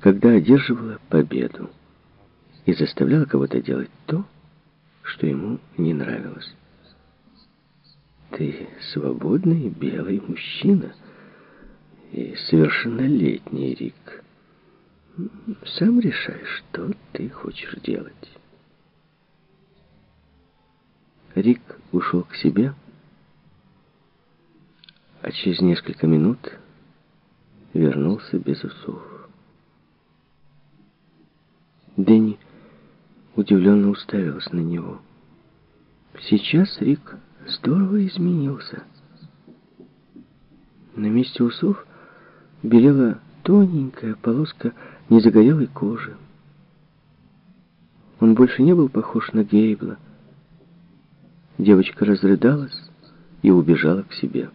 когда одерживала победу и заставляла кого-то делать то, что ему не нравилось. Ты свободный белый мужчина и совершеннолетний Рик. Сам решай, что ты хочешь делать. Рик ушел к себе, а через несколько минут вернулся без усов. Дэнни удивленно уставилась на него. Сейчас Рик здорово изменился. На месте усов белела тоненькая полоска незагорелой кожи. Он больше не был похож на Гейбла. Девочка разрыдалась и убежала к себе.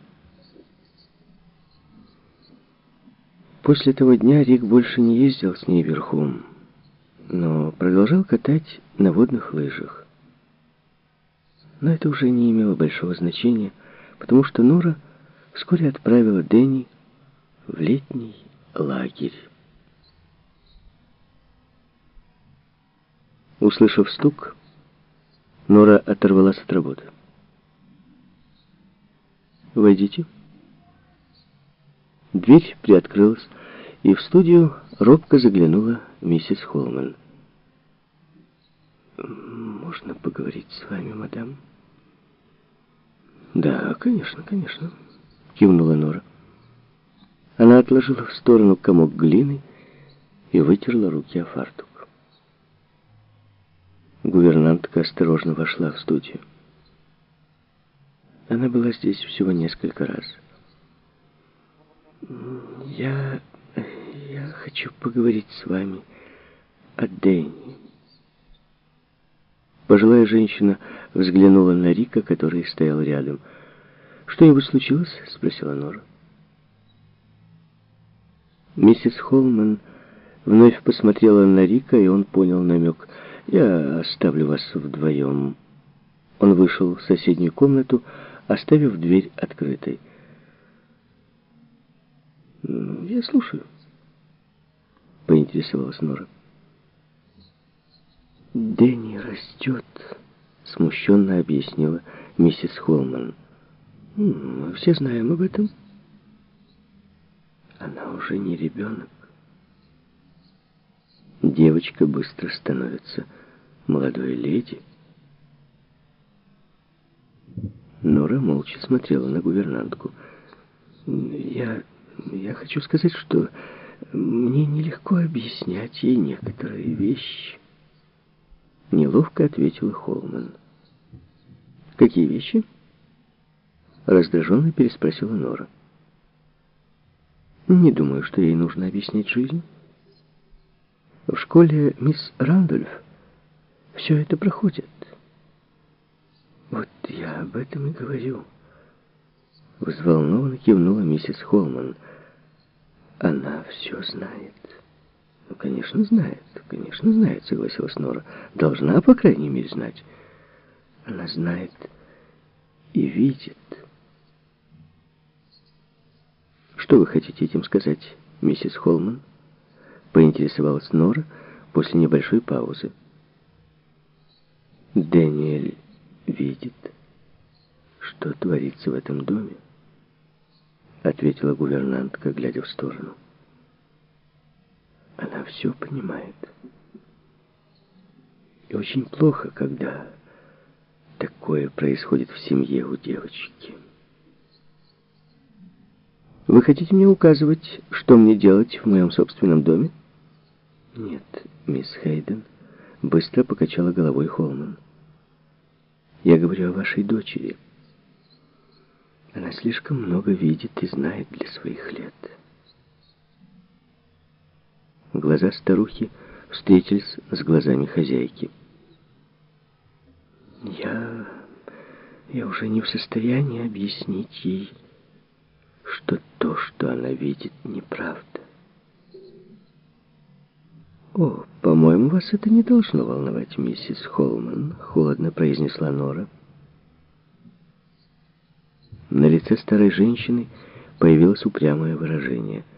После того дня Рик больше не ездил с ней верхом, но продолжал катать на водных лыжах. Но это уже не имело большого значения, потому что Нора вскоре отправила Дэнни в летний лагерь. Услышав стук, Нора оторвалась от работы. «Войдите». Дверь приоткрылась, и в студию робко заглянула миссис Холман. «Можно поговорить с вами, мадам?» «Да, конечно, конечно», — кивнула Нора. Она отложила в сторону комок глины и вытерла руки о фартук. Гувернантка осторожно вошла в студию. Она была здесь всего несколько раз. Я... хочу поговорить с вами о Дэнни. Пожилая женщина взглянула на Рика, который стоял рядом. «Что-нибудь случилось?» — спросила Нора. Миссис Холман вновь посмотрела на Рика, и он понял намек. «Я оставлю вас вдвоем». Он вышел в соседнюю комнату, оставив дверь открытой. «Я слушаю», — поинтересовалась Нора. «Дэнни растет», — смущенно объяснила миссис Холман. «Мы все знаем об этом». Она уже не ребенок. Девочка быстро становится молодой леди. Нора молча смотрела на гувернантку. «Я я хочу сказать, что мне нелегко объяснять ей некоторые вещи. Неловко ответила Холман. Какие вещи? Раздраженно переспросила Нора. Не думаю, что ей нужно объяснять жизнь. В школе мисс Рандольф все это проходит. Вот я об этом и говорю. Взволнованно кивнула миссис Холман. Она все знает. Ну, конечно, знает. Конечно, знает, согласилась Нора. Должна, по крайней мере, знать. Она знает и видит. Что вы хотите этим сказать, миссис Холман? Поинтересовалась Нора после небольшой паузы. Дэниэль видит, что творится в этом доме ответила гувернантка, глядя в сторону. Она все понимает. И очень плохо, когда такое происходит в семье у девочки. Вы хотите мне указывать, что мне делать в моем собственном доме? Нет, мисс Хейден быстро покачала головой Холман. Я говорю о вашей дочери. Она слишком много видит и знает для своих лет. Глаза старухи встретились с глазами хозяйки. Я... я уже не в состоянии объяснить ей, что то, что она видит, неправда. «О, по-моему, вас это не должно волновать, миссис Холман», — холодно произнесла Нора. На лице старой женщины появилось упрямое выражение –